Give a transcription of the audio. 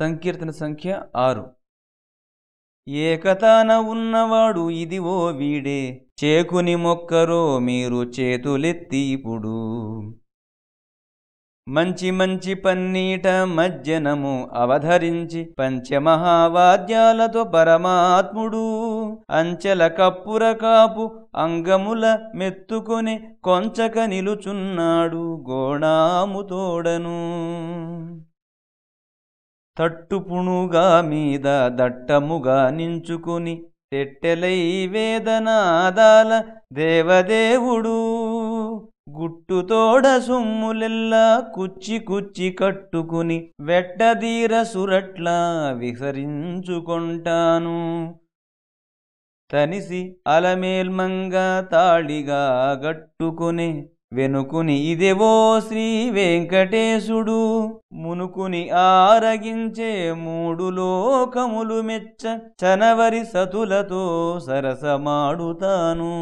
సంకీర్తన సంఖ్య ఆరు. ఏకతాన ఉన్నవాడు ఇదివో వీడే చేకుని మొక్కరో మీరు చేతులెత్తి ఇప్పుడు. మంచి మంచి పన్నీట మజ్జనము అవధరించి పంచమహావాద్యాలతో పరమాత్ముడు అంచెల కప్పుర కాపు అంగముల మెత్తుకొని కొంచక నిలుచున్నాడు గోణాముతోడను తట్టుపుణుగా మీద దట్టముగా నించుకుని తెట్టెలై వేదనాదాల దేవదేవుడు. గుట్టుతోడ సొమ్ములెల్లా కుచ్చి కుచ్చి కట్టుకుని వెట్టదీర సురట్లా విసరించుకొంటాను తనిసి అలమేల్మంగా తాళిగా గట్టుకునే వెనుకుని ఇదేవో శ్రీ వెంకటేశుడు మునుకుని ఆరగించే మూడు లోకములు మెచ్చ చనవరి సతులతో సరసమాడుతాను.